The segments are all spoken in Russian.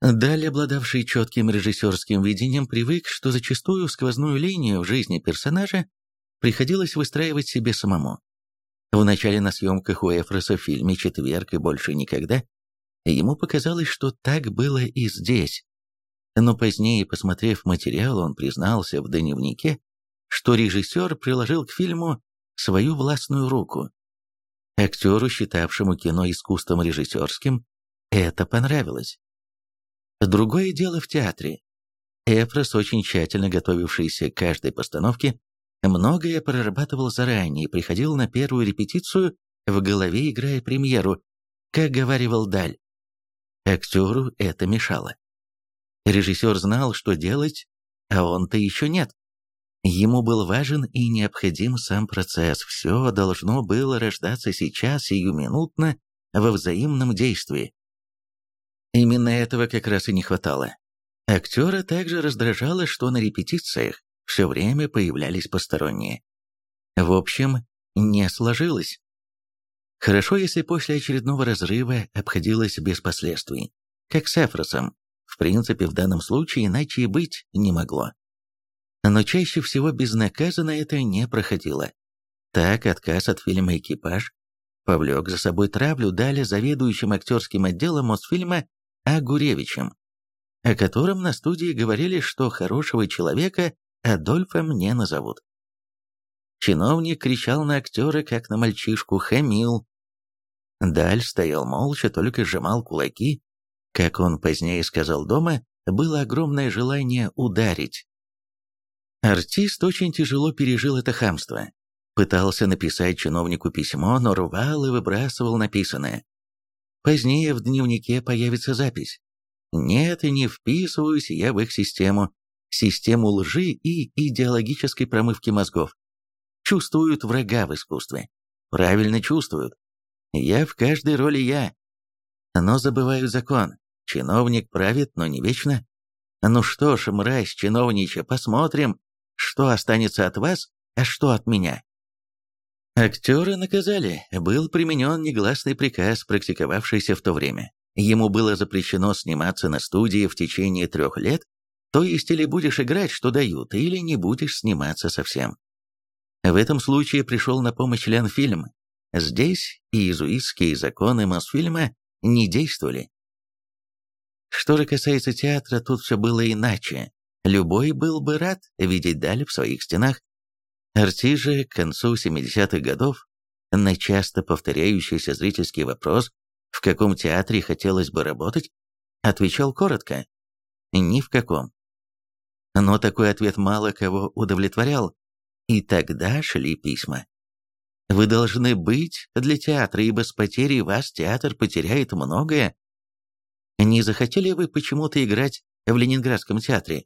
Далее, обладавший четким режиссерским видением, привык, что зачастую сквозную линию в жизни персонажа приходилось выстраивать себе самому. В начале на съемках у Эфроса в фильме «Четверг» и больше никогда ему показалось, что так было и здесь. Но позднее, посмотрев материал, он признался в дневнике, что режиссер приложил к фильму свою властную руку. Актеру, считавшему кино искусством режиссерским, это понравилось. Другое дело в театре. Эфрос, очень тщательно готовившийся к каждой постановке, многое прорабатывал заранее и приходил на первую репетицию в голове, играя премьеру, как говаривал Даль. Актеру это мешало. Режиссер знал, что делать, а он-то еще нет. Ему был важен и необходим сам процесс. Все должно было рождаться сейчас, сиюминутно, во взаимном действии. Именно этого как раз и не хватало. Актера также раздражало, что на репетициях все время появлялись посторонние. В общем, не сложилось. Хорошо, если после очередного разрыва обходилось без последствий, как с Эфросом. В принципе, в данном случае иначе и быть не могло. Но чаще всего безнаказанно это не проходило. Так, отказ от фильма «Экипаж» повлек за собой травлю дали заведующим актерским отделом Мосфильма Агуревичем, о котором на студии говорили, что хорошего человека Адольфом не назовут. Чиновник кричал на актера, как на мальчишку, хамил. Даль стоял молча, только сжимал кулаки. Как он позднее сказал дома, было огромное желание ударить. Артист очень тяжело пережил это хамство. Пытался написать чиновнику письмо, но рвал и выбрасывал написанное. Позднее в дневнике появится запись. «Нет, и не вписываюсь я в их систему систему лжи и идеологической промывки мозгов. Чувствуют врага в искусстве. Правильно чувствуют. Я в каждой роли я. Но забываю закон. Чиновник правит, но не вечно. Ну что ж, мразь чиновнича, посмотрим, что останется от вас, а что от меня. Актера наказали. Был применен негласный приказ, практиковавшийся в то время. Ему было запрещено сниматься на студии в течение трех лет то есть или будешь играть, что дают, или не будешь сниматься совсем. В этом случае пришел на помощь Ленфильм. Здесь иезуитские законы Мосфильма не действовали. Что же касается театра, тут все было иначе. Любой был бы рад видеть Даль в своих стенах. Арти же к концу 70-х годов на часто повторяющийся зрительский вопрос, в каком театре хотелось бы работать, отвечал коротко «Ни в каком». Но такой ответ мало кого удовлетворял, и тогда шли письма. Вы должны быть для театра, ибо с потерей вас театр потеряет многое. Не захотели вы почему-то играть в Ленинградском театре?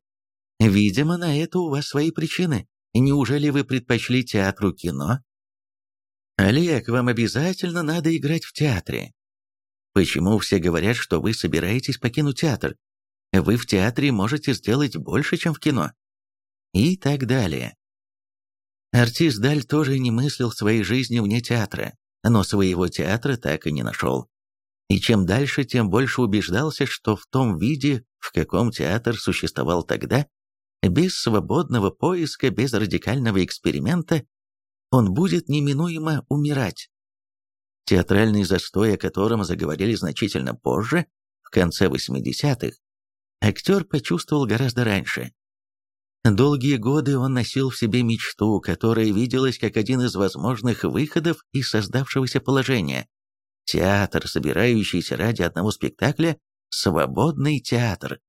Видимо, на это у вас свои причины. Неужели вы предпочли театру кино? Олег, вам обязательно надо играть в театре. Почему все говорят, что вы собираетесь покинуть театр? вы в театре можете сделать больше, чем в кино. И так далее. Артист Даль тоже не мыслил своей жизни вне театра, но своего театра так и не нашел. И чем дальше, тем больше убеждался, что в том виде, в каком театр существовал тогда, без свободного поиска, без радикального эксперимента, он будет неминуемо умирать. Театральный застой, о котором заговорили значительно позже, в конце 80-х, актер почувствовал гораздо раньше. Долгие годы он носил в себе мечту, которая виделась как один из возможных выходов из создавшегося положения. Театр, собирающийся ради одного спектакля, свободный театр.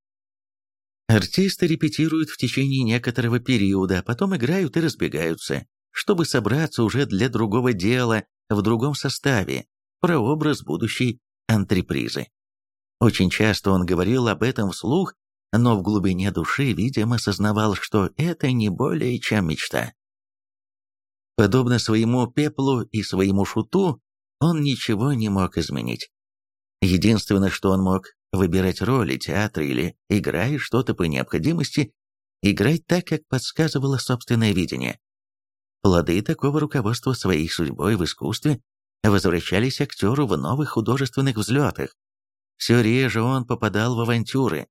Артисты репетируют в течение некоторого периода, а потом играют и разбегаются, чтобы собраться уже для другого дела, в другом составе, прообраз будущей антрепризы. Очень часто он говорил об этом вслух, но в глубине души, видимо, осознавал, что это не более чем мечта. Подобно своему пеплу и своему шуту, он ничего не мог изменить. Единственное, что он мог выбирать роли театра или, играя что-то по необходимости, играть так, как подсказывало собственное видение. Плоды такого руководства своей судьбой в искусстве возвращались актеру в новых художественных взлетах, все реже он попадал в авантюры.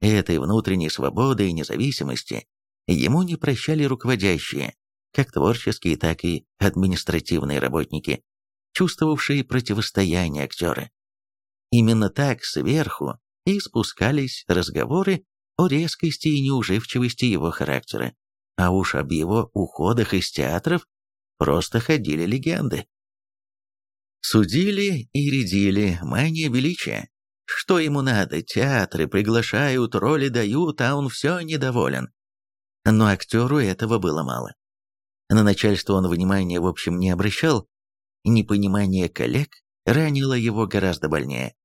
Этой внутренней свободы и независимости ему не прощали руководящие, как творческие, так и административные работники, чувствовавшие противостояние актера. Именно так сверху и спускались разговоры о резкости и неуживчивости его характера, а уж об его уходах из театров просто ходили легенды. Судили и рядили, мания величия. Что ему надо, театры приглашают, роли дают, а он все недоволен. Но актеру этого было мало. На начальство он внимания в общем не обращал, непонимание коллег ранило его гораздо больнее.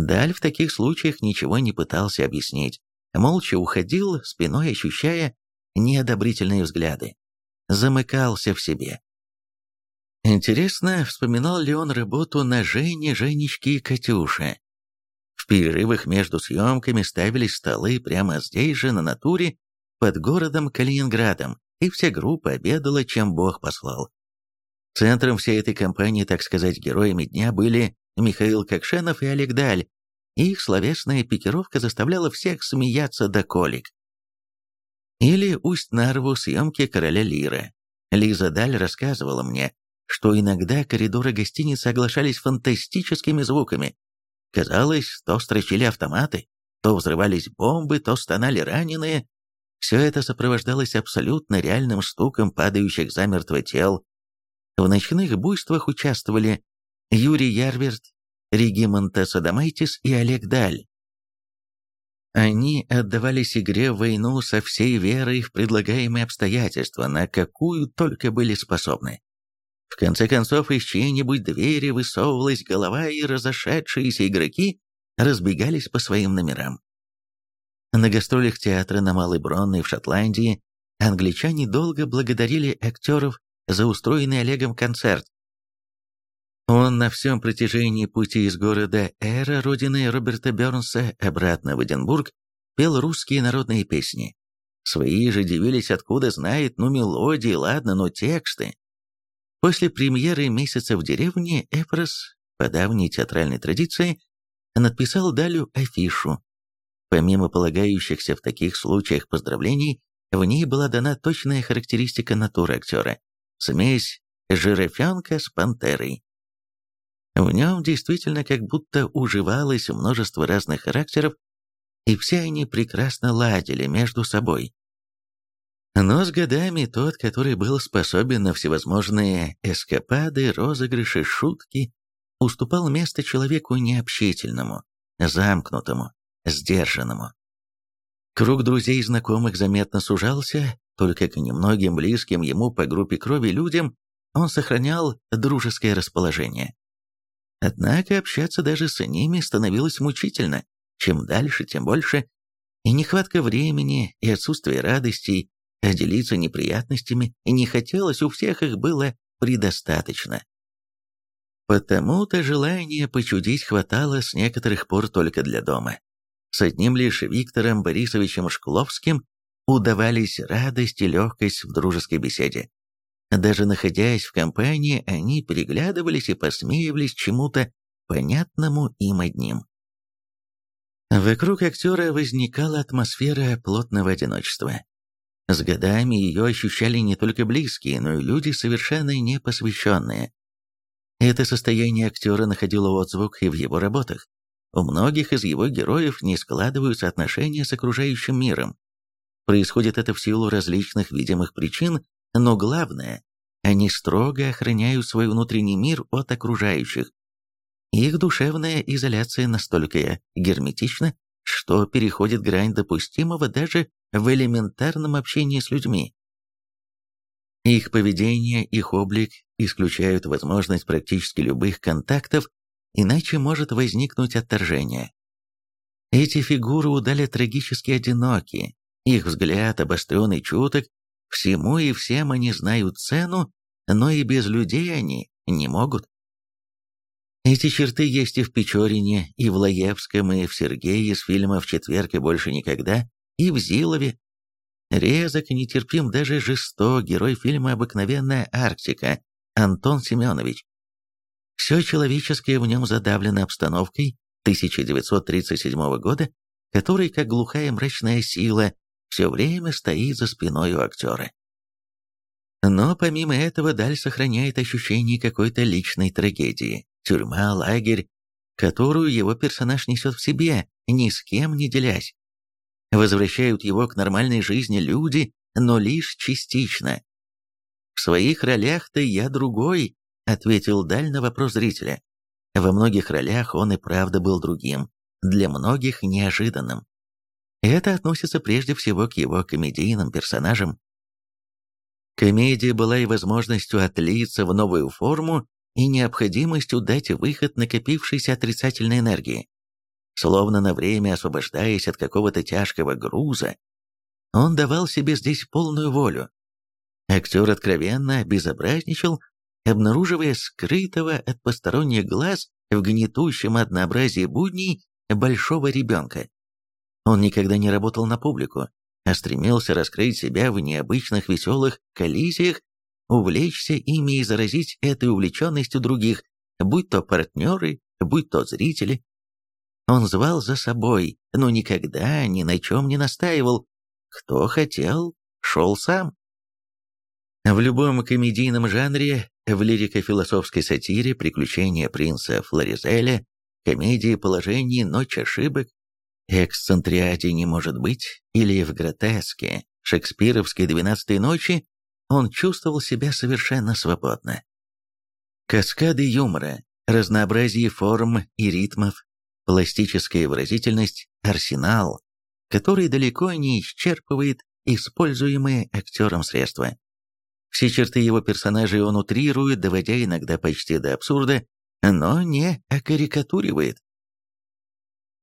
Даль в таких случаях ничего не пытался объяснить, молча уходил, спиной ощущая неодобрительные взгляды. Замыкался в себе. Интересно, вспоминал ли он работу на Жене, Женечке и Катюше. В перерывах между съемками ставились столы прямо здесь же, на натуре, под городом Калининградом, и вся группа обедала, чем Бог послал. Центром всей этой кампании, так сказать, героями дня были Михаил Кокшенов и Олег Даль. Их словесная пикировка заставляла всех смеяться до колик. Или Усть-Нарву съемки «Короля Лира». Лиза Даль рассказывала мне, что иногда коридоры гостиницы оглашались фантастическими звуками. Казалось, то строчили автоматы, то взрывались бомбы, то стонали раненые, все это сопровождалось абсолютно реальным стуком падающих замертво тел. В ночных буйствах участвовали Юрий Ярверт, Регимонта Садамайтис и Олег Даль. Они отдавались игре в войну со всей верой в предлагаемые обстоятельства, на какую только были способны. В конце концов, из чьей-нибудь двери высовывалась голова, и разошедшиеся игроки разбегались по своим номерам. На гастролях театра на Малой Бронной в Шотландии англичане долго благодарили актеров за устроенный Олегом концерт. Он на всем протяжении пути из города Эра, родины Роберта Бернса, обратно в Эдинбург, пел русские народные песни. Свои же дивились, откуда знает, ну мелодии, ладно, но тексты. После премьеры «Месяца в деревне» Эфрос, по давней театральной традиции, надписал Далю афишу, Помимо полагающихся в таких случаях поздравлений, в ней была дана точная характеристика натуры актера – смесь жирафенка с пантерой. В нем действительно как будто уживалось множество разных характеров, и все они прекрасно ладили между собой. Но с годами тот, который был способен на всевозможные эскапады, розыгрыши, шутки, уступал место человеку необщительному, замкнутому, сдержанному. Круг друзей и знакомых заметно сужался, только к немногим близким ему по группе крови людям он сохранял дружеское расположение. Однако общаться даже с ними становилось мучительно. Чем дальше, тем больше. И нехватка времени, и отсутствие радостей, а делиться неприятностями и не хотелось, у всех их было предостаточно. Потому-то желания почудить хватало с некоторых пор только для дома. С одним лишь Виктором Борисовичем Шкловским удавались радость и легкость в дружеской беседе. Даже находясь в компании, они переглядывались и посмеивались чему-то понятному им одним. Вокруг актера возникала атмосфера плотного одиночества. С годами ее ощущали не только близкие, но и люди, совершенно непосвященные. Это состояние актера находило отзвук и в его работах. У многих из его героев не складываются отношения с окружающим миром. Происходит это в силу различных видимых причин, но главное, они строго охраняют свой внутренний мир от окружающих. Их душевная изоляция настолько герметична, что переходит грань допустимого даже в элементарном общении с людьми. Их поведение, их облик исключают возможность практически любых контактов иначе может возникнуть отторжение. Эти фигуры удали трагически одиноки, их взгляд обостренный чуток, всему и всем они знают цену, но и без людей они не могут. Эти черты есть и в Печорине, и в Лаевском, и в Сергее из фильма «В четверг и больше никогда», и в Зилове. Резок и нетерпим даже жесток герой фильма «Обыкновенная Арктика» Антон Семенович. Все человеческое в нем задавлено обстановкой, 1937 года, который, как глухая мрачная сила, все время стоит за спиной у актера. Но помимо этого Даль сохраняет ощущение какой-то личной трагедии. Тюрьма, лагерь, которую его персонаж несет в себе, ни с кем не делясь. Возвращают его к нормальной жизни люди, но лишь частично. «В своих ролях-то я другой», — ответил Даль на вопрос зрителя. Во многих ролях он и правда был другим, для многих неожиданным. Это относится прежде всего к его комедийным персонажам. Комедия была и возможностью отлиться в новую форму, и необходимостью дать выход накопившейся отрицательной энергии. Словно на время освобождаясь от какого-то тяжкого груза, он давал себе здесь полную волю. Актер откровенно безобразничал, обнаруживая скрытого от посторонних глаз в гнетущем однообразии будней большого ребенка. Он никогда не работал на публику, а стремился раскрыть себя в необычных веселых коллизиях, увлечься ими и заразить этой увлеченностью других, будь то партнеры, будь то зрители. Он звал за собой, но никогда ни на чем не настаивал. Кто хотел, шел сам. В любом комедийном жанре, в лирико-философской сатире «Приключения принца Флоризеля», комедии положений «Ночь ошибок», эксцентриаде не может быть, или в гротеске шекспировской «Двенадцатой ночи» он чувствовал себя совершенно свободно. Каскады юмора, разнообразие форм и ритмов, пластическая выразительность, арсенал, который далеко не исчерпывает используемые актером средства. Все черты его персонажей он утрирует, доводя иногда почти до абсурда, но не окарикатуривает.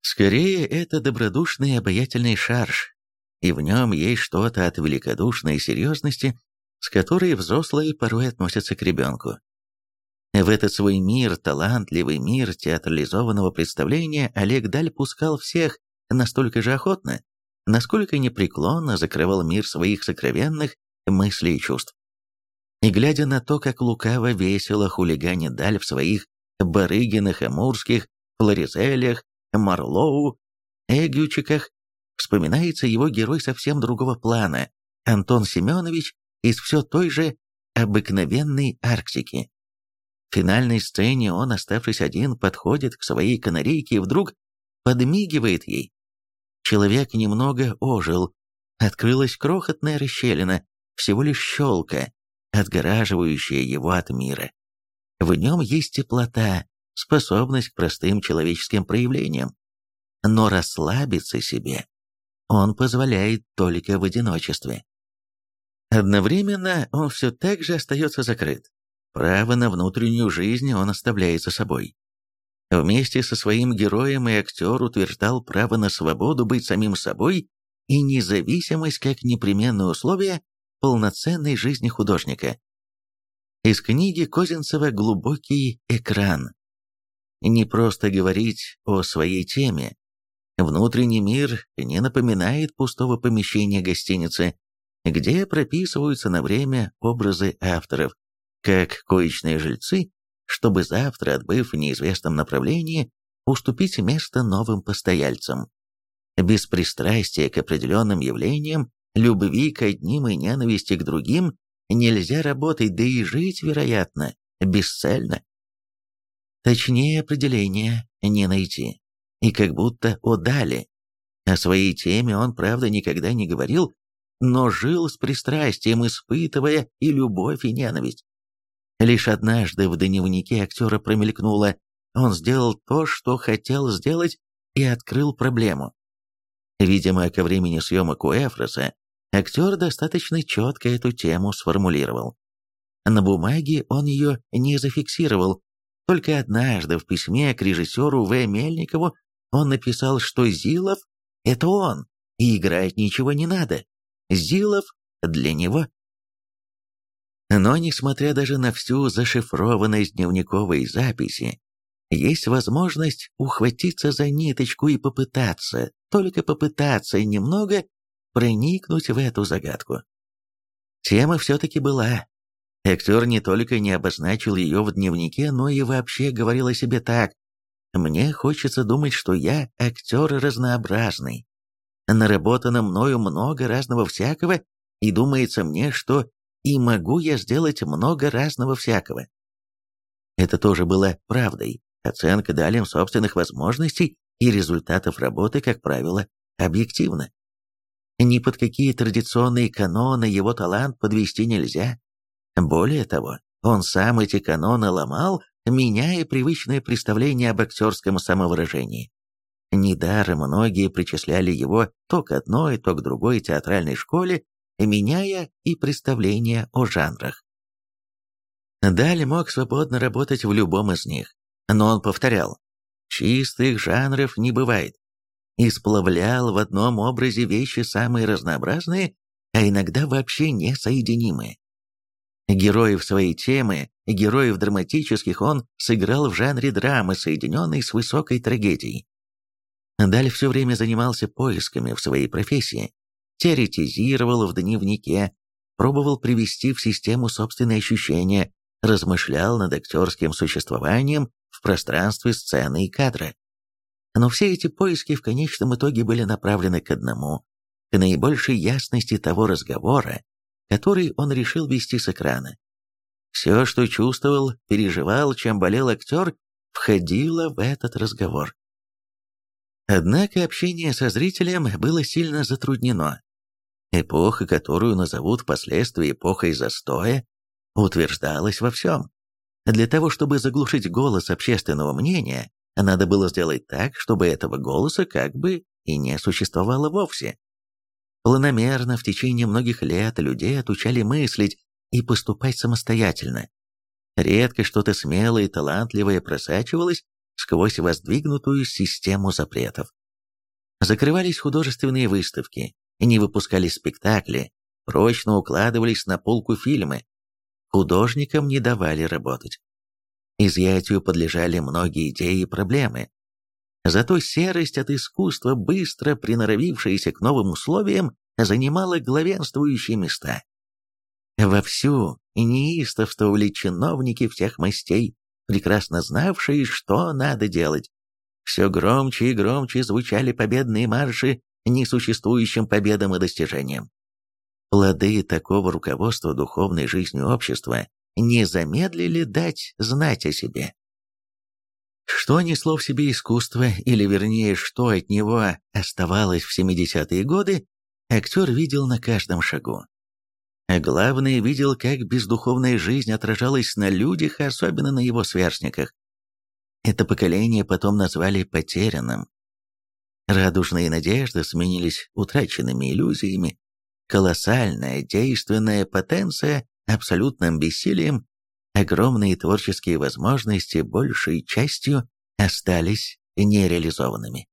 Скорее, это добродушный и обаятельный шарж, и в нем есть что-то от великодушной серьезности, с которой взрослые порой относятся к ребенку. В этот свой мир, талантливый мир театрализованного представления, Олег Даль пускал всех настолько же охотно, насколько непреклонно закрывал мир своих сокровенных мыслей и чувств. И глядя на то, как лукаво весело хулиганит Даль в своих Барыгинах, Амурских, Флоризелях, Марлоу, Эгючиках, вспоминается его герой совсем другого плана, Антон Семенович из все той же обыкновенной Арктики. В финальной сцене он, оставшись один, подходит к своей канарейке и вдруг подмигивает ей. Человек немного ожил. Открылась крохотная расщелина, всего лишь щелка, отгораживающая его от мира. В нем есть теплота, способность к простым человеческим проявлениям. Но расслабиться себе он позволяет только в одиночестве. Одновременно он все так же остается закрыт. Право на внутреннюю жизнь он оставляет за собой. Вместе со своим героем и актер утверждал право на свободу быть самим собой и независимость как непременное условие полноценной жизни художника. Из книги Козинцева «Глубокий экран» не просто говорить о своей теме. Внутренний мир не напоминает пустого помещения гостиницы, где прописываются на время образы авторов, как коечные жильцы, чтобы завтра, отбыв в неизвестном направлении, уступить место новым постояльцам. Без пристрастия к определенным явлениям, любви к одним и ненависти к другим нельзя работать, да и жить, вероятно, бесцельно. Точнее определения не найти. И как будто отдали. О своей теме он, правда, никогда не говорил, но жил с пристрастием, испытывая и любовь, и ненависть. Лишь однажды в дневнике актера промелькнуло «Он сделал то, что хотел сделать, и открыл проблему». Видимо, ко времени съемок у Эфроса актер достаточно четко эту тему сформулировал. На бумаге он ее не зафиксировал, только однажды в письме к режиссеру В. Мельникову он написал, что Зилов — это он, и играть ничего не надо. Зилов для него. Но, несмотря даже на всю зашифрованность дневниковой записи, есть возможность ухватиться за ниточку и попытаться, только попытаться немного проникнуть в эту загадку. Тема все-таки была, Актер не только не обозначил ее в дневнике, но и вообще говорил о себе так. мне хочется думать, что я актер разнообразный. Наработано мною много разного всякого, и думается мне, что и могу я сделать много разного всякого. Это тоже было правдой. Оценка Далем собственных возможностей и результатов работы, как правило, объективна. Ни под какие традиционные каноны его талант подвести нельзя. Более того, он сам эти каноны ломал, меняя привычное представление об актерском самовыражении. Недаром многие причисляли его то к одной, то к другой театральной школе, меняя и представление о жанрах. Даль мог свободно работать в любом из них, но он повторял, чистых жанров не бывает, и сплавлял в одном образе вещи самые разнообразные, а иногда вообще несоединимые. Героев своей темы, героев драматических он сыграл в жанре драмы, соединенной с высокой трагедией. Даль все время занимался поисками в своей профессии, теоретизировал в дневнике, пробовал привести в систему собственные ощущения, размышлял над актерским существованием в пространстве сцены и кадра. Но все эти поиски в конечном итоге были направлены к одному, к наибольшей ясности того разговора, который он решил вести с экрана. Все, что чувствовал, переживал, чем болел актер, входило в этот разговор. Однако общение со зрителем было сильно затруднено. Эпоха, которую назовут впоследствии эпохой застоя, утверждалась во всем. Для того, чтобы заглушить голос общественного мнения, надо было сделать так, чтобы этого голоса как бы и не существовало вовсе. Планомерно в течение многих лет людей отучали мыслить и поступать самостоятельно. Редко что-то смелое и талантливое просачивалось сквозь воздвигнутую систему запретов. Закрывались художественные выставки, не выпускались спектакли, прочно укладывались на полку фильмы. Художникам не давали работать. Изъятию подлежали многие идеи и проблемы, Зато серость от искусства, быстро приноровившаяся к новым условиям, занимала главенствующие места. Вовсю неистовствовали чиновники всех мастей, прекрасно знавшие, что надо делать. Все громче и громче звучали победные марши несуществующим победам и достижениям. Плоды такого руководства духовной жизнью общества не замедлили дать знать о себе. Что несло в себе искусство, или вернее, что от него оставалось в 70-е годы, актер видел на каждом шагу. А главное, видел, как бездуховная жизнь отражалась на людях, особенно на его сверстниках. Это поколение потом назвали потерянным. Радужные надежды сменились утраченными иллюзиями, колоссальная действенная потенция абсолютным бессилием огромные творческие возможности большей частью остались нереализованными.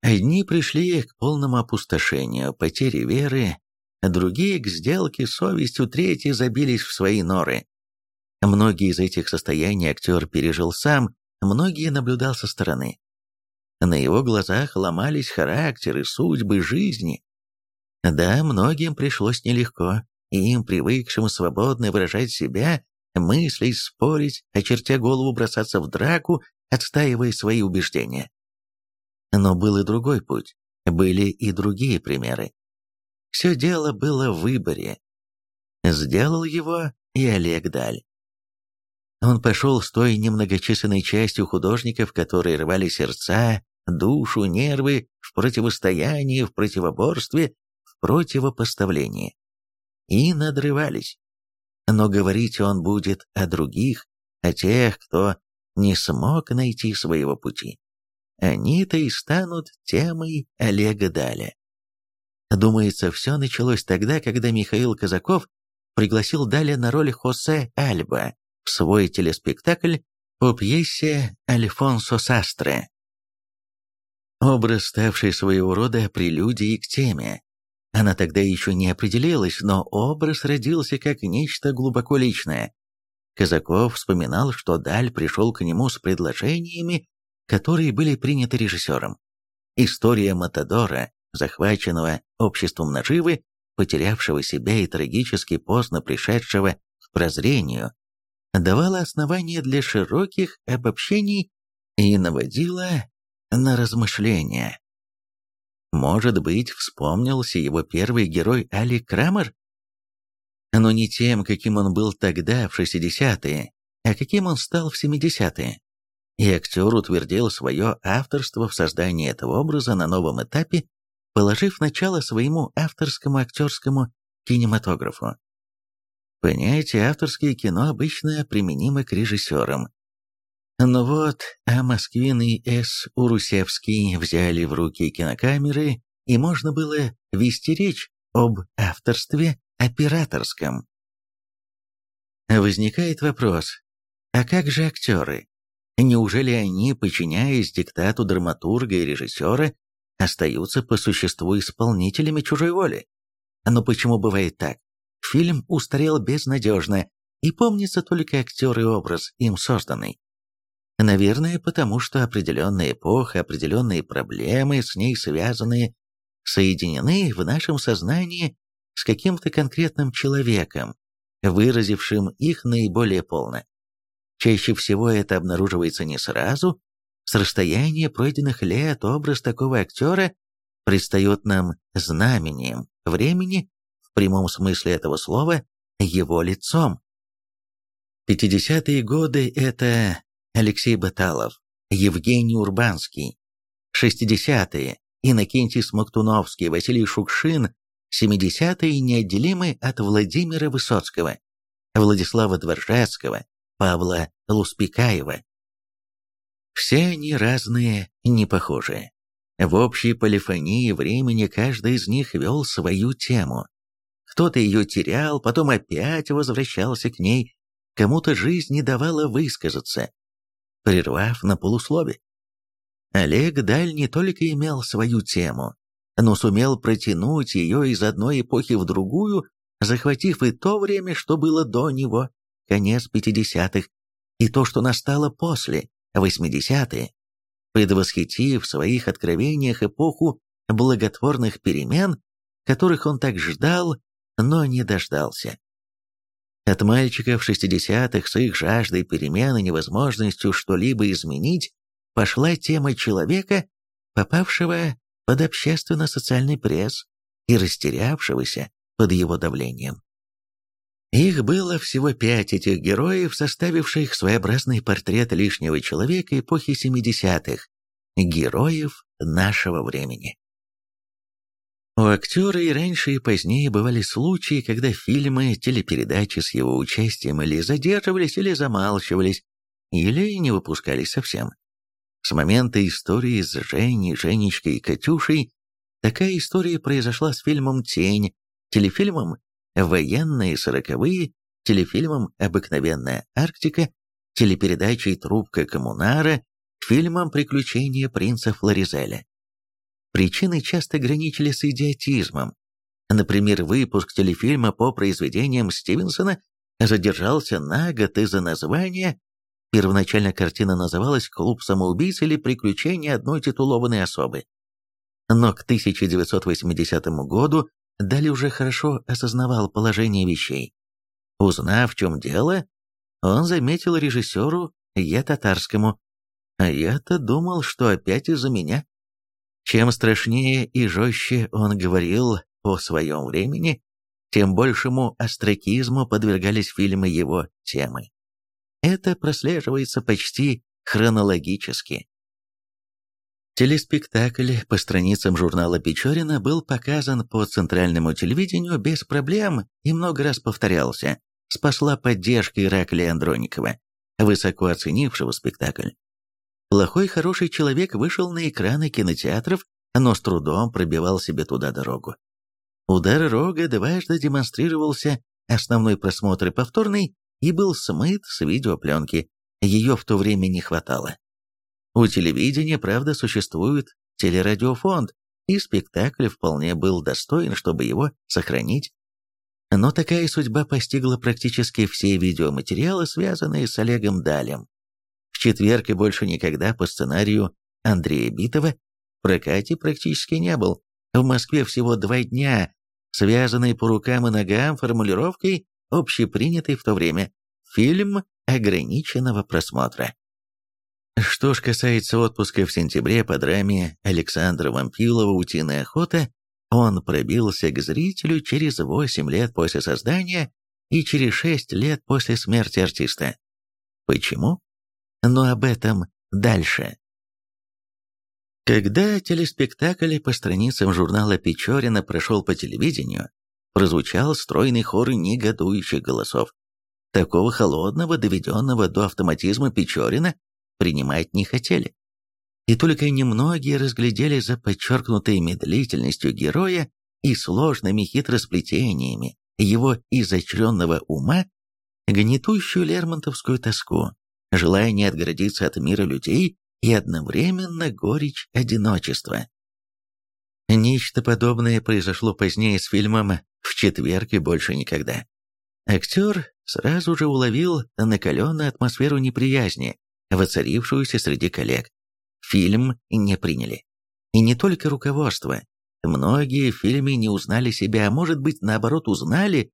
Одни пришли к полному опустошению, потере веры, другие к сделке с совестью, третьи забились в свои норы. Многие из этих состояний актер пережил сам, многие наблюдал со стороны. На его глазах ломались характеры, судьбы, жизни. Да, многим пришлось нелегко, и им, привыкшим свободно выражать себя, мыслить, спорить, очертя голову бросаться в драку, отстаивая свои убеждения. Но был и другой путь, были и другие примеры. Все дело было в выборе. Сделал его и Олег Даль. Он пошел с той немногочисленной частью художников, которые рвали сердца, душу, нервы в противостоянии, в противоборстве, в противопоставлении. И надрывались но говорить он будет о других, о тех, кто не смог найти своего пути. Они-то и станут темой Олега Даля. Думается, все началось тогда, когда Михаил Казаков пригласил Даля на роль Хосе Альба в свой телеспектакль по пьесе Альфонсо Састре. Образ, ставший своего рода прелюдией к теме, она тогда еще не определилась, но образ родился как нечто глубоко личное. Казаков вспоминал, что Даль пришел к нему с предложениями, которые были приняты режиссером. История Матадора, захваченного обществом наживы, потерявшего себя и трагически поздно пришедшего к прозрению, давала основание для широких обобщений и наводила на размышления. Может быть, вспомнился его первый герой Али Крамер? Но не тем, каким он был тогда, в 60-е, а каким он стал в 70-е. И актер утвердил свое авторство в создании этого образа на новом этапе, положив начало своему авторскому актерскому кинематографу. Понятие авторское кино обычно применимо к режиссерам. Но вот А. Москвин и С. Урусевский взяли в руки кинокамеры, и можно было вести речь об авторстве операторском. Возникает вопрос, а как же актеры? Неужели они, подчиняясь диктату драматурга и режиссера, остаются по существу исполнителями чужой воли? Но почему бывает так? Фильм устарел безнадежно, и помнится только актер и образ, им созданный. Наверное, потому что определенная эпоха, определенные проблемы, с ней связанные, соединены в нашем сознании с каким-то конкретным человеком, выразившим их наиболее полно. Чаще всего это обнаруживается не сразу, с расстояния пройденных лет образ такого актера предстает нам знамением времени, в прямом смысле этого слова, его лицом. 50-е годы – это Алексей Баталов, Евгений Урбанский. 60-е – Иннокентий Смоктуновский, Василий Шукшин. 70-е – неотделимы от Владимира Высоцкого, Владислава Дворжацкого, Павла Луспекаева. Все они разные, не похожие. В общей полифонии времени каждый из них вел свою тему. Кто-то ее терял, потом опять возвращался к ней, кому-то жизнь не давала высказаться, прервав на полуслове. Олег Даль не только имел свою тему, но сумел протянуть ее из одной эпохи в другую, захватив и то время, что было до него, конец 50-х, и то, что настало после, 80-е, предвосхитив в своих откровениях эпоху благотворных перемен, которых он так ждал, но не дождался. От мальчиков 60-х с их жаждой перемен и невозможностью что-либо изменить пошла тема человека, попавшего под общественно-социальный пресс и растерявшегося под его давлением. Их было всего пять этих героев, составивших своеобразный портрет лишнего человека эпохи 70-х, героев нашего времени. У актера и раньше, и позднее бывали случаи, когда фильмы, телепередачи с его участием или задерживались, или замалчивались, или не выпускались совсем. С момента истории с Женей, Женечкой и Катюшей такая история произошла с фильмом «Тень», телефильмом «Военные сороковые», телефильмом «Обыкновенная Арктика», телепередачей «Трубка коммунара», фильмом «Приключения принца Флоризеля». Причины часто граничили с идиотизмом. Например, выпуск телефильма по произведениям Стивенсона задержался на год из-за названия. Первоначально картина называлась «Клуб самоубийц» или «Приключения одной титулованной особы». Но к 1980 году Дали уже хорошо осознавал положение вещей. Узнав, в чем дело, он заметил режиссеру «Я татарскому». А я-то думал, что опять из-за меня. Чем страшнее и жестче он говорил о своем времени, тем большему остракизму подвергались фильмы его темы. Это прослеживается почти хронологически. Телеспектакль по страницам журнала Печорина был показан по центральному телевидению без проблем и много раз повторялся. Спасла поддержка Ираклия Андроникова, высоко оценившего спектакль. Плохой хороший человек вышел на экраны кинотеатров, но с трудом пробивал себе туда дорогу. Удар рога дважды демонстрировался, основной просмотр и повторный, и был смыт с видеопленки. Ее в то время не хватало. У телевидения, правда, существует телерадиофонд, и спектакль вполне был достоин, чтобы его сохранить. Но такая судьба постигла практически все видеоматериалы, связанные с Олегом Далем четверг и больше никогда по сценарию Андрея Битова в прокате практически не был. В Москве всего два дня, связанные по рукам и ногам формулировкой, общепринятой в то время, фильм ограниченного просмотра. Что ж касается отпуска в сентябре по драме Александра Вампилова «Утиная охота», он пробился к зрителю через 8 лет после создания и через 6 лет после смерти артиста. Почему? Но об этом дальше. Когда телеспектакль по страницам журнала Печорина прошел по телевидению, прозвучал стройный хор негодующих голосов. Такого холодного, доведенного до автоматизма Печорина принимать не хотели. И только немногие разглядели за подчеркнутой медлительностью героя и сложными хитросплетениями его изощренного ума гнетущую лермонтовскую тоску, желание отгородиться от мира людей и одновременно горечь одиночества. Нечто подобное произошло позднее с фильмом «В четверг и больше никогда». Актер сразу же уловил накаленную атмосферу неприязни, воцарившуюся среди коллег. Фильм не приняли. И не только руководство. Многие в фильме не узнали себя, а может быть, наоборот, узнали.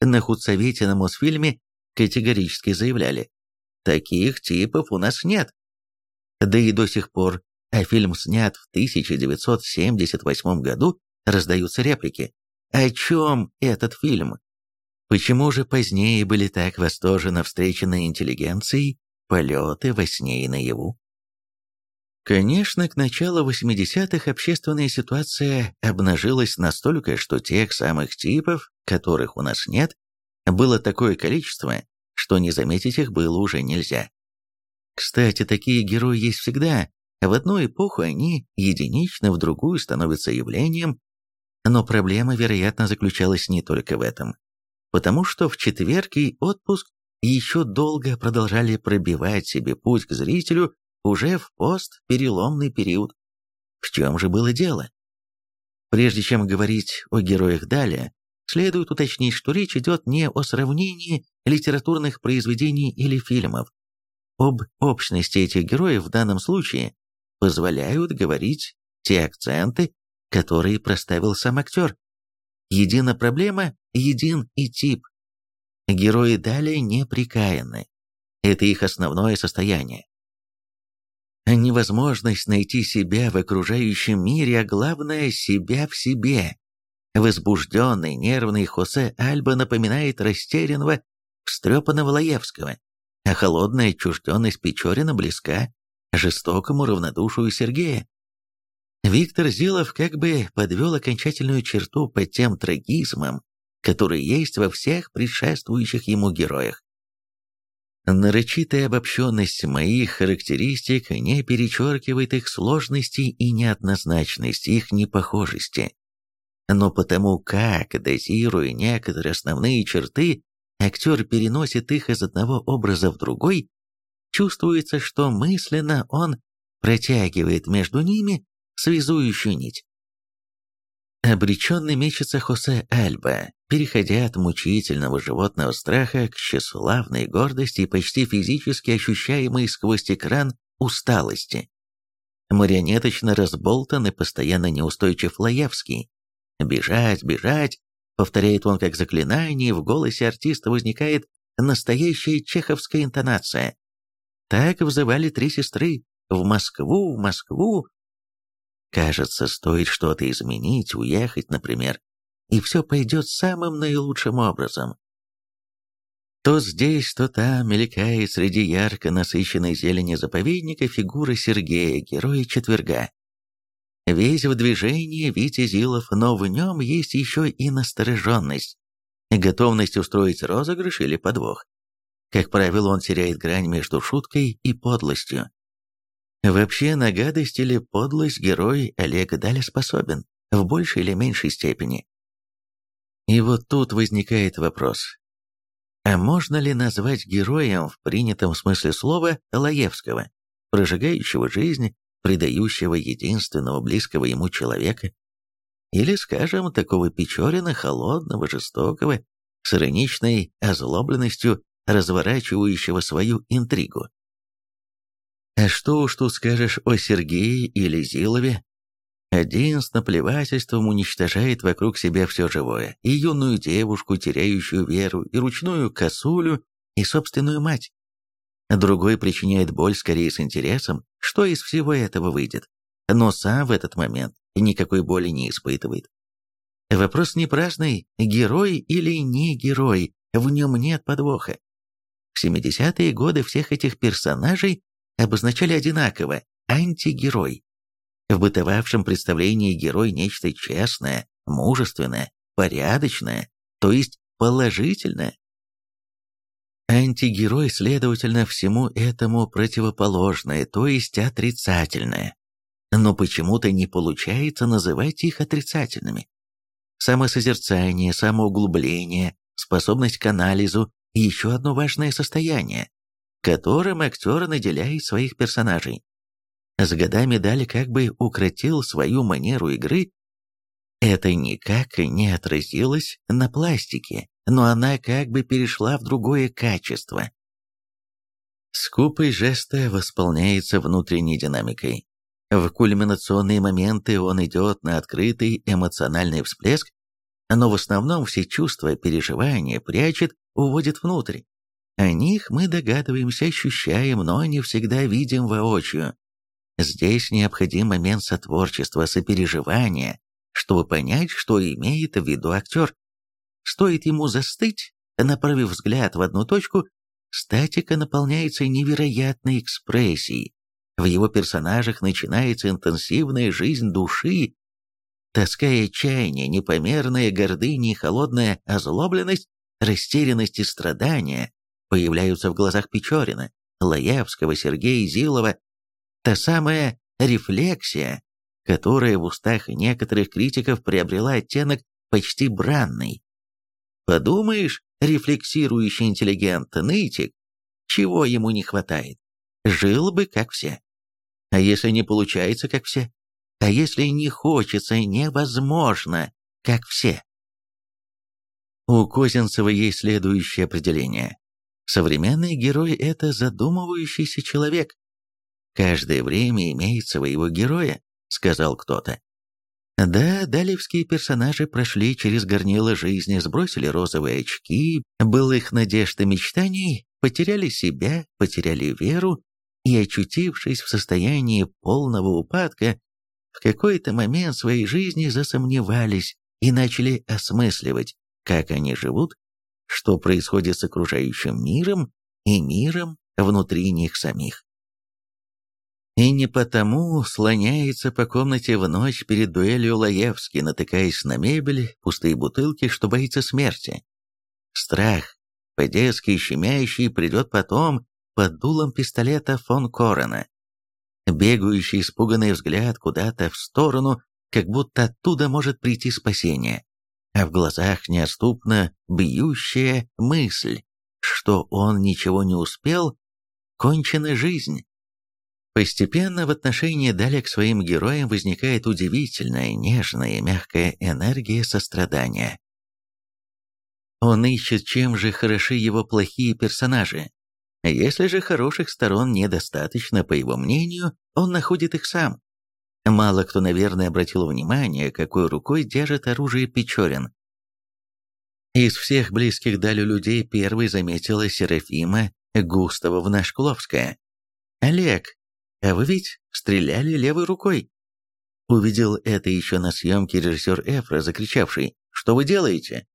На худсовете на Мосфильме категорически заявляли, таких типов у нас нет. Да и до сих пор, а фильм снят в 1978 году, раздаются реплики. О чем этот фильм? Почему же позднее были так восторженно встречены интеллигенцией полеты во сне и наяву. Конечно, к началу 80-х общественная ситуация обнажилась настолько, что тех самых типов, которых у нас нет, было такое количество, что не заметить их было уже нельзя. Кстати, такие герои есть всегда, в одну эпоху они единично, в другую становятся явлением, но проблема, вероятно, заключалась не только в этом. Потому что в четверг и отпуск еще долго продолжали пробивать себе путь к зрителю уже в пост-переломный период. В чем же было дело? Прежде чем говорить о героях далее, следует уточнить, что речь идет не о сравнении литературных произведений или фильмов. Об общности этих героев в данном случае позволяют говорить те акценты, которые проставил сам актер. Едина проблема, един и тип. Герои далее неприкаянны. Это их основное состояние. Невозможность найти себя в окружающем мире, а главное – себя в себе. Возбужденный, нервный Хосе Альба напоминает растерянного, встрепанного Лаевского, а холодная отчужденность Печорина близка жестокому равнодушию Сергея. Виктор Зилов как бы подвел окончательную черту под тем трагизмом, который есть во всех предшествующих ему героях. Нарочитая обобщенность моих характеристик не перечеркивает их сложности и неоднозначности, их непохожести. Но потому как, дозируя некоторые основные черты, актер переносит их из одного образа в другой, чувствуется, что мысленно он протягивает между ними связующую нить. Обреченный мечется Хосе Альба, переходя от мучительного животного страха к тщеславной гордости и почти физически ощущаемой сквозь экран усталости. Марионеточно разболтан и постоянно неустойчив Лаевский. «Бежать, бежать!» — повторяет он как заклинание, в голосе артиста возникает настоящая чеховская интонация. Так взывали три сестры «В Москву, в Москву!» Кажется, стоит что-то изменить, уехать, например, и все пойдет самым наилучшим образом. То здесь, то там мелькает среди ярко насыщенной зелени заповедника фигура Сергея, героя четверга. Весь в движении Витя Зилов, но в нем есть еще и настороженность, готовность устроить розыгрыш или подвох. Как правило, он теряет грань между шуткой и подлостью. Вообще, на гадость или подлость герой Олега Даля способен, в большей или меньшей степени. И вот тут возникает вопрос. А можно ли назвать героем в принятом смысле слова Лаевского, прожигающего жизнь, предающего единственного близкого ему человека? Или, скажем, такого Печорина, холодного, жестокого, с ироничной озлобленностью, разворачивающего свою интригу? А что уж тут скажешь о Сергее или Зилове? Один с наплевательством уничтожает вокруг себя все живое, и юную девушку, теряющую веру, и ручную косулю, и собственную мать. Другой причиняет боль скорее с интересом, что из всего этого выйдет, но сам в этот момент никакой боли не испытывает. Вопрос не праздный, герой или не герой, в нем нет подвоха. В 70-е годы всех этих персонажей обозначали одинаково – антигерой. В бытовавшем представлении герой – нечто честное, мужественное, порядочное, то есть положительное. Антигерой, следовательно, всему этому противоположное, то есть отрицательное. Но почему-то не получается называть их отрицательными. Самосозерцание, самоуглубление, способность к анализу – еще одно важное состояние, которым актер наделяет своих персонажей. С годами Дали как бы укротил свою манеру игры. Это никак не отразилось на пластике, но она как бы перешла в другое качество. Скупый жеста восполняется внутренней динамикой. В кульминационные моменты он идет на открытый эмоциональный всплеск, но в основном все чувства, переживания прячет, уводит внутрь. О них мы догадываемся, ощущаем, но не всегда видим воочию. Здесь необходим момент сотворчества, сопереживания, чтобы понять, что имеет в виду актер. Стоит ему застыть, направив взгляд в одну точку, статика наполняется невероятной экспрессией. В его персонажах начинается интенсивная жизнь души, тоска и отчаяние, непомерная гордыня и холодная озлобленность, растерянность и страдания появляются в глазах Печорина, Лаевского, Сергея Зилова, та самая рефлексия, которая в устах некоторых критиков приобрела оттенок почти бранный. Подумаешь, рефлексирующий интеллигент, нытик, чего ему не хватает? Жил бы, как все. А если не получается, как все? А если не хочется, невозможно, как все? У Козинцева есть следующее определение. Современный герой – это задумывающийся человек. Каждое время имеет своего героя, сказал кто-то. Да, далевские персонажи прошли через горнило жизни, сбросили розовые очки, былых надежд и мечтаний, потеряли себя, потеряли веру и, очутившись в состоянии полного упадка, в какой-то момент своей жизни засомневались и начали осмысливать, как они живут, что происходит с окружающим миром и миром внутри них самих и не потому слоняется по комнате в ночь перед дуэлью Лаевский, натыкаясь на мебель, пустые бутылки, что боится смерти. Страх, по-детски щемящий, придет потом под дулом пистолета фон Корена. Бегающий испуганный взгляд куда-то в сторону, как будто оттуда может прийти спасение. А в глазах неоступно бьющая мысль, что он ничего не успел, кончена жизнь. Постепенно в отношении Дали к своим героям возникает удивительная, нежная и мягкая энергия сострадания. Он ищет, чем же хороши его плохие персонажи. Если же хороших сторон недостаточно, по его мнению, он находит их сам. Мало кто, наверное, обратил внимание, какой рукой держит оружие Печорин. Из всех близких Далю людей первой заметила Серафима Густавовна Олег, а вы ведь стреляли левой рукой. Увидел это еще на съемке режиссер Эфра, закричавший «Что вы делаете?».